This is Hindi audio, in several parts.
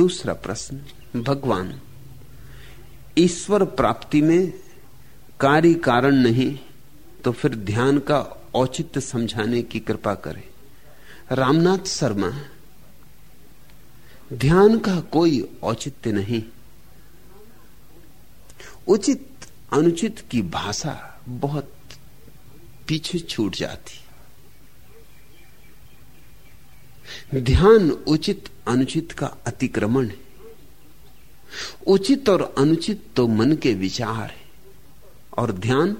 दूसरा प्रश्न, भगवान, ईश्वर प्राप्ति में कार्य कारण नहीं तो फिर ध्यान का औचित्य समझाने की कृपा करें। रामनाथ शर्मा, ध्यान का कोई औचित्य नहीं। उचित, अनुचित की भाषा बहुत पीछे छूट जाती। ध्यान उचित अनुचित का अतिक्रमण है। उचित और अनुचित तो मन के विचार है और ध्यान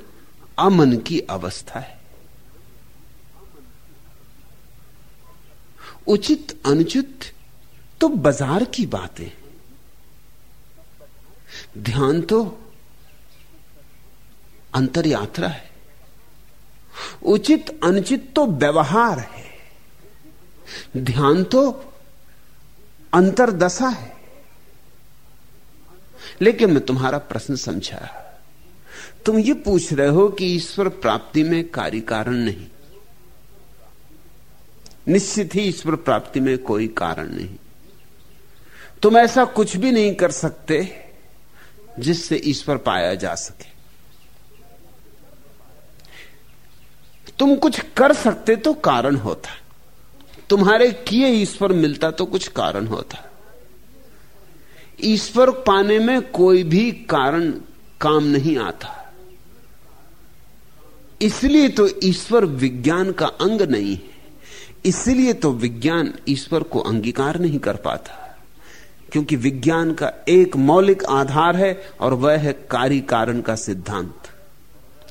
अमन की अवस्था है। उचित अनुचित तो बाज़ार की बातें ध्यान तो अंतर यात्रा है। उचित अनुचित तो व्यवहार है। ध्यान तो अंतरदशा है। लेकिन मैं तुम्हारा प्रश्न समझा। तुम ये पूछ रहे हो कि ईश्वर प्राप्ति में कार्य कारण नहीं। निश्चित ही ईश्वर प्राप्ति में कोई कारण नहीं। तुम ऐसा कुछ भी नहीं कर सकते जिससे ईश्वर पाया जा सके। तुम कुछ कर सकते तो कारण होता। तुम्हारे किए ईश्वर मिलता तो कुछ कारण होता। ईश्वर पाने में कोई भी कारण काम नहीं आता। इसलिए तो ईश्वर विज्ञान का अंग नहीं है। इसलिए तो विज्ञान ईश्वर को अंगीकार नहीं कर पाता। क्योंकि विज्ञान का एक मौलिक आधार है और वह है कार्य कारण का सिद्धांत।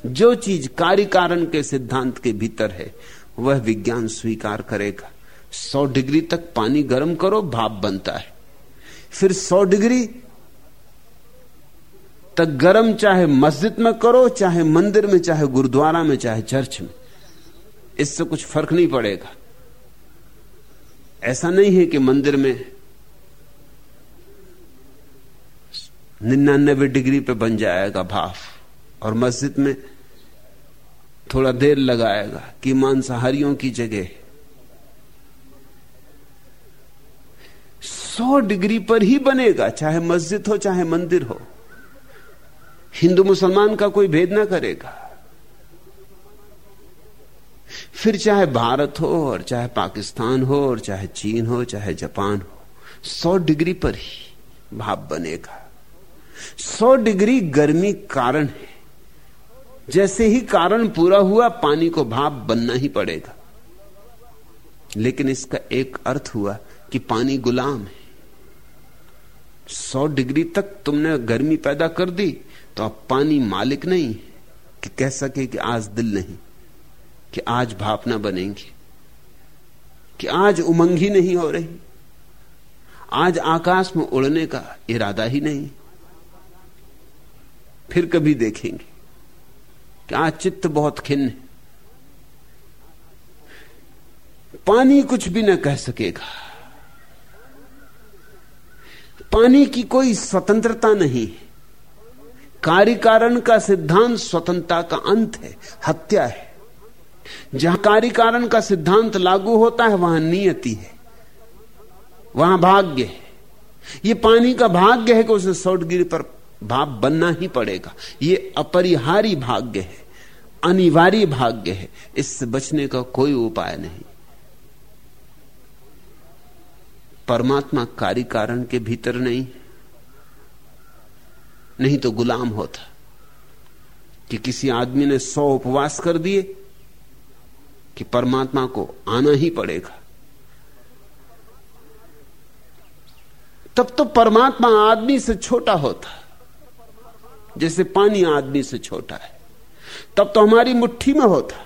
जो चीज़ कार्य कारण के सिद्धांत के भीतर है, वह विज्ञान स्वीकार करेगा। सौ डिग्री तक पानी गर्म करो, भाप बनता है। फिर सौ डिग्री तक गर्म चाहे मस्जिद में करो, चाहे मंदिर में, चाहे गुरुद्वारा में, चाहे चर्च में, इससे कुछ फ़र्क नहीं पड़ेगा। ऐसा नहीं है कि मंदिर में निन्यानबे डिग्री पे बन जाएगा भाफ और मस्जिद में थोड़ा देर लगाएगा, कि मांसाहारियों की जगह सौ डिग्री पर ही बनेगा, चाहे मस्जिद हो, चाहे मंदिर हो। हिंदू मुसलमान का कोई भेद ना करेगा। फिर चाहे भारत हो, और चाहे पाकिस्तान हो, और चाहे चीन हो, चाहे जापान हो, सौ डिग्री पर ही भाप बनेगा। सौ डिग्री गर्मी कारण है। जैसे ही कारण पूरा हुआ, पानी को भाप बनना ही पड़ेगा। लेकिन इसका एक अर्थ हुआ कि पानी गुलाम है। सौ डिग्री तक तुमने गर्मी पैदा कर दी तो अब पानी मालिक नहीं कि कह सके कि आज दिल नहीं, कि आज भाप ना बनेंगे, कि आज उमंग ही नहीं हो रही। आज आकाश में उड़ने का इरादा ही नहीं। फिर कभी देखेंगे कि आज चित्त बहुत खिन्न पानी कुछ भी न कह सकेगा। पानी की कोई स्वतंत्रता नहीं कार्य कारण का सिद्धांत स्वतंत्रता का अंत है, हत्या है। जहाँ कार्य कारण का सिद्धांत लागू होता है, वहाँ नियति है। वहाँ भाग्य है। यह पानी का भाग्य है कि उसे सौ डिग्री पर भाप बनना ही पड़ेगा। यह अपरिहारी भाग्य है, अनिवार्य भाग्य है। इससे बचने का कोई उपाय नहीं। परमात्मा कार्य कारण के भीतर नहीं। नहीं तो गुलाम होता कि किसी आदमी ने सौ उपवास कर दिए कि परमात्मा को आना ही पड़ेगा। तब तो परमात्मा आदमी से छोटा होता, जैसे पानी आदमी से छोटा है। तब तो हमारी मुट्ठी में होता,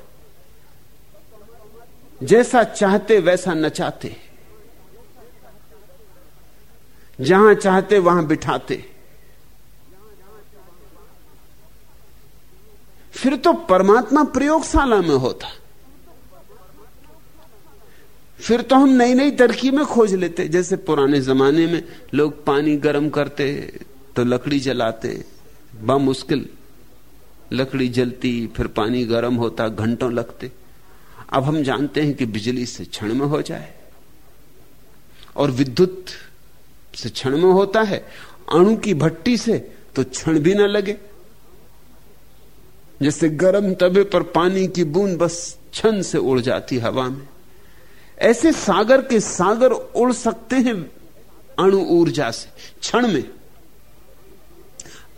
जैसा चाहते वैसा नचाते जहाँ चाहते, वहाँ बिठाते। फिर तो परमात्मा प्रयोगशाला में होता। फिर तो हम नई नई तरकीबें खोज लेते। जैसे पुराने जमाने में लोग पानी गर्म करते तो लकड़ी जलाते। मुश्किल। लकड़ी जलती, फिर पानी गर्म होता, घंटों लगते। अब हम जानते हैं कि बिजली से क्षण में हो जाए। और विद्युत से क्षण में होता है, अणु की भट्टी से तो क्षण भी ना लगे। जैसे गर्म तवे पर पानी की बूंद बस क्षण से उड़ जाती हवा में। ऐसे सागर के सागर उड़ सकते हैं अणु ऊर्जा से, क्षण में।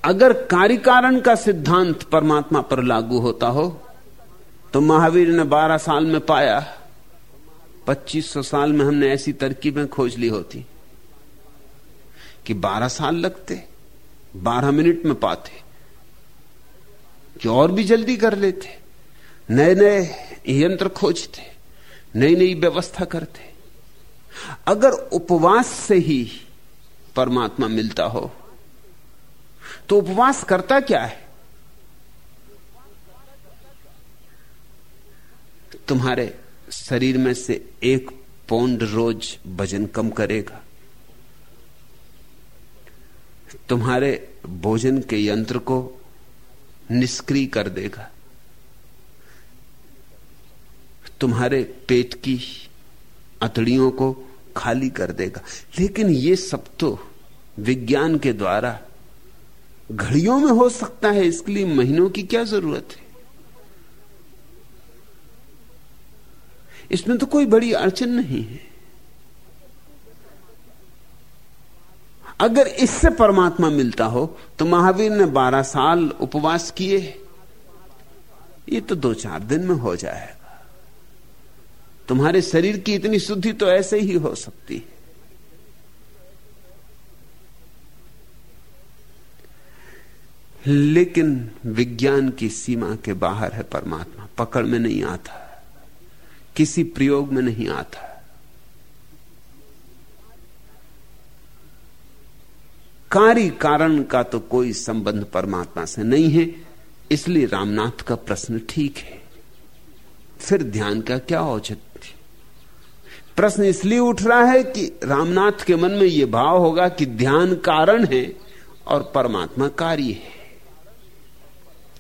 अगर कार्यकारण का सिद्धांत परमात्मा पर लागू होता हो तो महावीर ने 12 साल में पाया 2500 साल में हमने ऐसी तरकीबें खोज ली होती। कि 12 साल लगते 12 मिनट में पाते कि और भी जल्दी कर लेते नए नए यंत्र खोजते नई नई व्यवस्था करते। अगर उपवास से ही परमात्मा मिलता हो तो उपवास करता क्या है? तुम्हारे शरीर में से एक पौंड रोज वज़न कम करेगा। तुम्हारे भोजन के यंत्र को निष्क्रिय कर देगा। तुम्हारे पेट की अतड़ियों को खाली कर देगा। लेकिन ये सब तो विज्ञान के द्वारा घड़ियों में हो सकता है, इसके लिए महीनों की क्या ज़रूरत है? इसमें तो कोई बड़ी अड़चन नहीं है। अगर इससे परमात्मा मिलता हो तो महावीर ने बारह साल उपवास किए। ये तो दो चार दिन में हो जाएगा तुम्हारे शरीर की इतनी शुद्धि तो ऐसे ही हो सकती। है लेकिन विज्ञान की सीमा के बाहर है परमात्मा। पकड़ में नहीं आता। किसी प्रयोग में नहीं आता। कार्य कारण का तो कोई संबंध परमात्मा से नहीं है, इसलिए रामनाथ का प्रश्न ठीक है। फिर ध्यान का क्या औचित्य? प्रश्न इसलिए उठ रहा है कि रामनाथ के मन में यह भाव होगा कि ध्यान कारण है और परमात्मा कार्य है।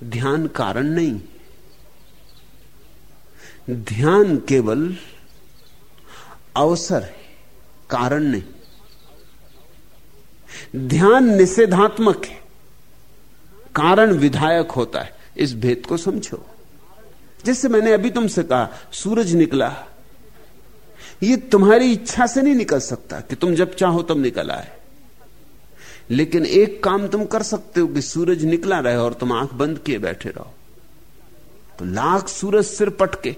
ध्यान कारण नहीं। ध्यान केवल अवसर है, कारण नहीं। ध्यान निषेधात्मक है। कारण विधायक होता है। इस भेद को समझो। जैसे मैंने अभी तुमसे कहा, सूरज निकला। ये तुम्हारी इच्छा से नहीं निकल सकता कि तुम जब चाहो तब निकल आए। लेकिन एक काम तुम कर सकते हो कि सूरज निकला रहे और तुम आँख बंद किए बैठे रहो। तो लाख सूरज सिर पटके।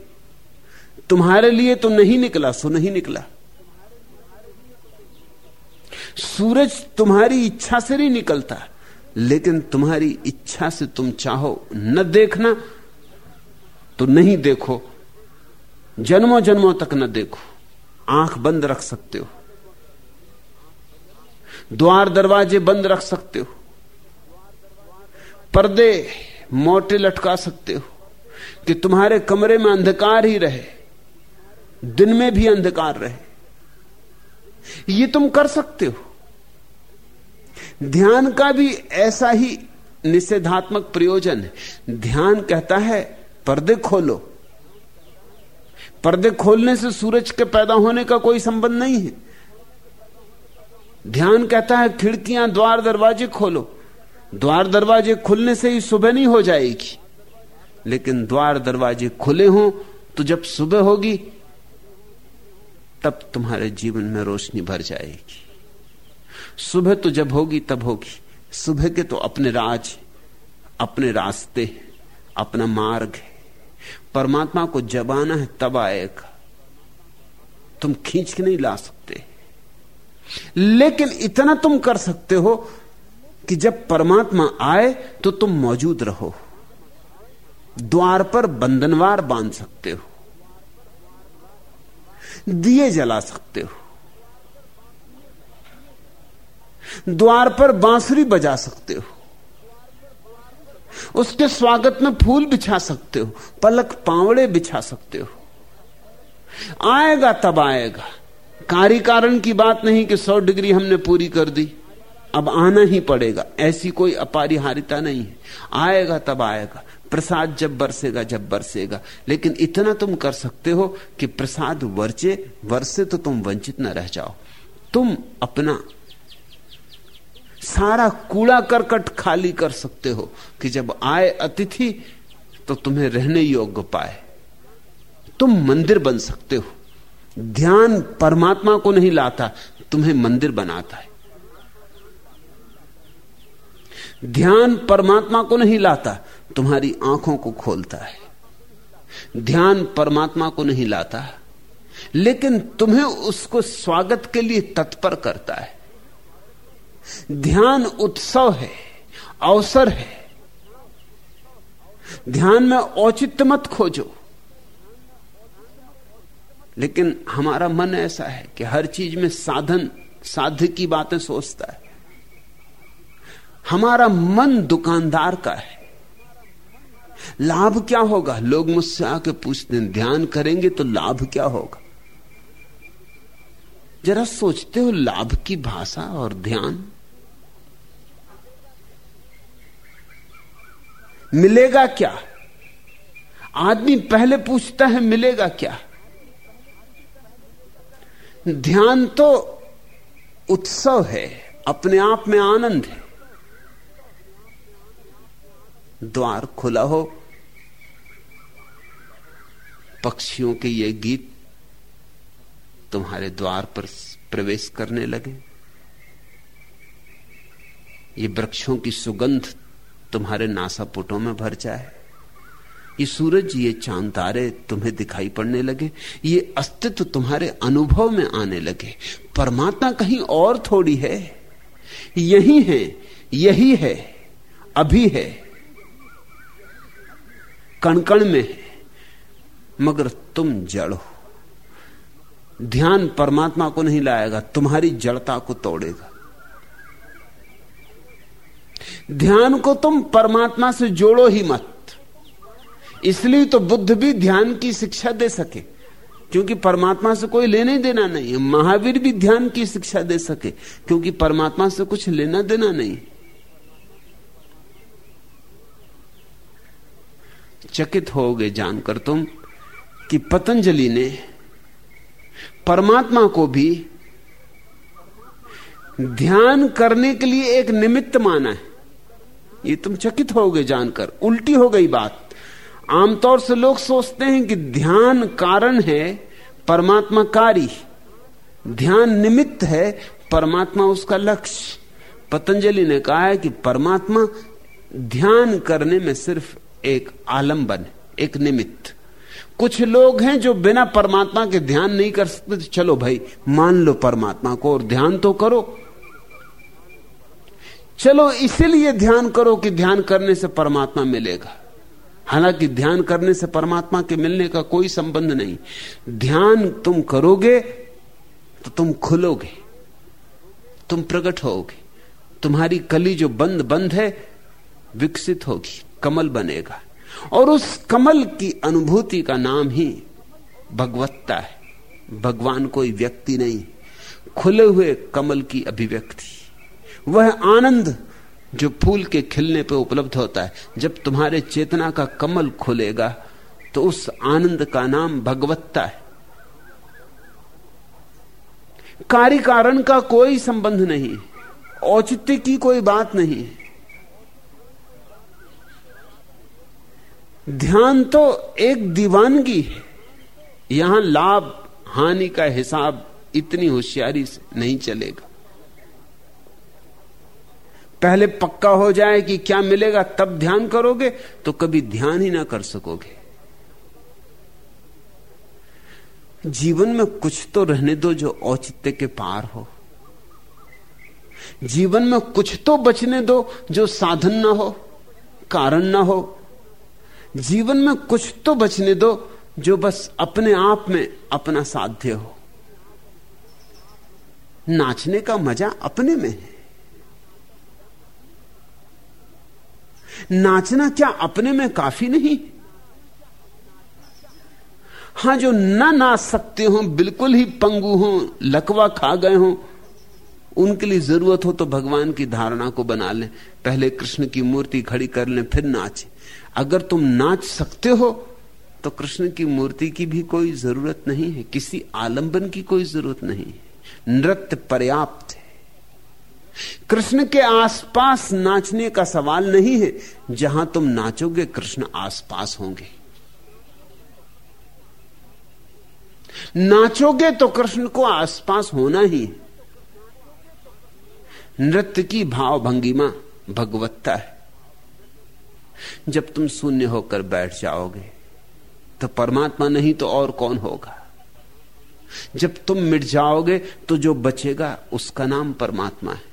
तुम्हारे लिए तो नहीं निकला, सो नहीं निकला। सूरज तुम्हारी इच्छा से नहीं निकलता, लेकिन तुम्हारी इच्छा से तुम चाहो न देखना तो नहीं देखो। जन्मों जन्मों तक न देखो। आँख बंद रख सकते हो। द्वार दरवाजे बंद रख सकते हो। पर्दे मोटे लटका सकते हो कि तुम्हारे कमरे में अंधकार ही रहे, दिन में भी अंधकार रहे। ये तुम कर सकते हो। ध्यान का भी ऐसा ही निषेधात्मक प्रयोजन है। ध्यान कहता है, पर्दे खोलो। पर्दे खोलने से सूरज के पैदा होने का कोई संबंध नहीं है। ध्यान कहता है, खिड़कियाँ, द्वार, दरवाजे खोलो। द्वार, दरवाजे खुलने से ही सुबह नहीं हो जाएगी। लेकिन द्वार, दरवाजे खुले हों तो जब सुबह होगी, तब तुम्हारे जीवन में रोशनी भर जाएगी। सुबह तो जब होगी तब होगी। सुबह के तो अपने राज अपने रास्ते अपना मार्ग है। परमात्मा को जब आना है, तब आएगा। तुम खींच के नहीं ला सकते। लेकिन इतना तुम कर सकते हो कि जब परमात्मा आए तो तुम मौजूद रहो। द्वार पर बंधनवार बाँध सकते हो। दिए जला सकते हो। द्वार पर बांसुरी बजा सकते हो। उसके स्वागत में फूल बिछा सकते हो, पलक पावड़े बिछा सकते हो। आएगा तब आएगा। कार्य कारण की बात नहीं कि सौ डिग्री हमने पूरी कर दी। अब आना ही पड़ेगा, ऐसी कोई अपरिहारिता नहीं है। आएगा तब आएगा। प्रसाद जब बरसेगा जब बरसेगा। लेकिन इतना तुम कर सकते हो कि प्रसाद वर्चे वर्षे तो तुम वंचित न रह जाओ। तुम अपना सारा कूड़ा करकट खाली कर सकते हो कि जब आए अतिथि तो तुम्हें रहने योग्य पाए। तुम मंदिर बन सकते हो। ध्यान परमात्मा को नहीं लाता, तुम्हें मंदिर बनाता है। ध्यान परमात्मा को नहीं लाता, तुम्हारी आँखों को खोलता है। ध्यान परमात्मा को नहीं लाता, लेकिन तुम्हें उसको स्वागत के लिए तत्पर करता है। ध्यान उत्सव है, अवसर है। ध्यान में औचित्य मत खोजो। लेकिन हमारा मन ऐसा है कि हर चीज़ में साधन, साध्य की बातें सोचता है। हमारा मन दुकानदार का है। लाभ क्या होगा? लोग मुझसे आके पूछते हैं, ध्यान करेंगे तो लाभ क्या होगा? जरा सोचते हो, लाभ की भाषा और ध्यान? मिलेगा क्या? आदमी पहले पूछता है, मिलेगा क्या? ध्यान तो उत्सव है, अपने आप में आनंद है। द्वार खुला हो, पक्षियों के ये गीत तुम्हारे द्वार पर प्रवेश करने लगे। ये वृक्षों की सुगंध तुम्हारे नासापुटों में भर जाए। ये सूरज, ये चाँद तारे तुम्हें दिखाई पड़ने लगे। ये अस्तित्व तुम्हारे अनुभव में आने लगे। परमात्मा कहीं और थोड़ी है। यही है यही है, अभी है। कणकण में है, मगर तुम जड़ हो। ध्यान परमात्मा को नहीं लाएगा, तुम्हारी जड़ता को तोड़ेगा। ध्यान को तुम परमात्मा से जोड़ो ही मत। इसलिए तो बुद्ध भी ध्यान की शिक्षा दे सके, क्योंकि परमात्मा से कोई लेने देना नहीं है। महावीर भी ध्यान की शिक्षा दे सके, क्योंकि परमात्मा से कुछ लेना देना नहीं। चकित हो गए जानकर तुम कि पतंजलि ने परमात्मा को भी ध्यान करने के लिए एक निमित्त माना है। ये तुम चकित हो गए जानकर, उल्टी हो गई बात। आमतौर से लोग सोचते हैं कि ध्यान कारण है, परमात्मा कारी। ध्यान निमित्त है, परमात्मा उसका लक्ष्य। पतंजलि ने कहा है कि परमात्मा ध्यान करने में सिर्फ़ एक आलंबन, एक निमित्त। कुछ लोग हैं जो बिना परमात्मा के ध्यान नहीं कर सकते तो चलो भाई, मान लो परमात्मा को और ध्यान तो करो। चलो इसीलिए ध्यान करो कि ध्यान करने से परमात्मा मिलेगा। हालाँकि ध्यान करने से परमात्मा के मिलने का कोई संबंध नहीं। ध्यान तुम करोगे तो तुम खुलोगे, तुम प्रकट होगे। तुम्हारी कली जो बंद बंद है, विकसित होगी, कमल बनेगा। और उस कमल की अनुभूति का नाम ही भगवत्ता है। भगवान कोई व्यक्ति नहीं। खुले हुए कमल की अभिव्यक्ति। वह आनंद जो फूल के खिलने पर उपलब्ध होता है। जब तुम्हारे चेतना का कमल खुलेगा तो उस आनंद का नाम भगवत्ता है। कार्य कारण का कोई संबंध नहीं, औचित्य की कोई बात नहीं। ध्यान तो एक दीवानगी है। यहाँ लाभ, हानि का हिसाब इतनी होशियारी से नहीं चलेगा। पहले पक्का हो जाए कि क्या मिलेगा, तब ध्यान करोगे तो कभी ध्यान ही ना कर सकोगे। जीवन में कुछ तो रहने दो जो औचित्य के पार हो। जीवन में कुछ तो बचने दो जो साधन ना हो, कारण ना हो। जीवन में कुछ तो बचने दो जो बस अपने आप में अपना साध्य हो। नाचने का मज़ा अपने में है। नाचना क्या अपने में काफ़ी नहीं? हाँ, जो ना नाच सकते हो, बिल्कुल ही पंगु हो, लकवा खा गए हो, उनके लिए ज़रूरत हो तो भगवान की धारणा को बना लें। पहले कृष्ण की मूर्ति खड़ी कर लें, फिर नाचे। अगर तुम नाच सकते हो तो कृष्ण की मूर्ति की भी कोई ज़रूरत नहीं है। किसी आलंबन की कोई ज़रूरत नहीं है। नृत्य पर्याप्त कृष्ण के आसपास नाचने का सवाल नहीं है। जहाँ तुम नाचोगे, कृष्ण आसपास होंगे। नाचोगे तो कृष्ण को आसपास होना ही नृत्य की भाव भंगिमा भगवत्ता है। जब तुम शून्य होकर बैठ जाओगे तो परमात्मा नहीं तो और कौन होगा? जब तुम मिट जाओगे तो जो बचेगा, उसका नाम परमात्मा है।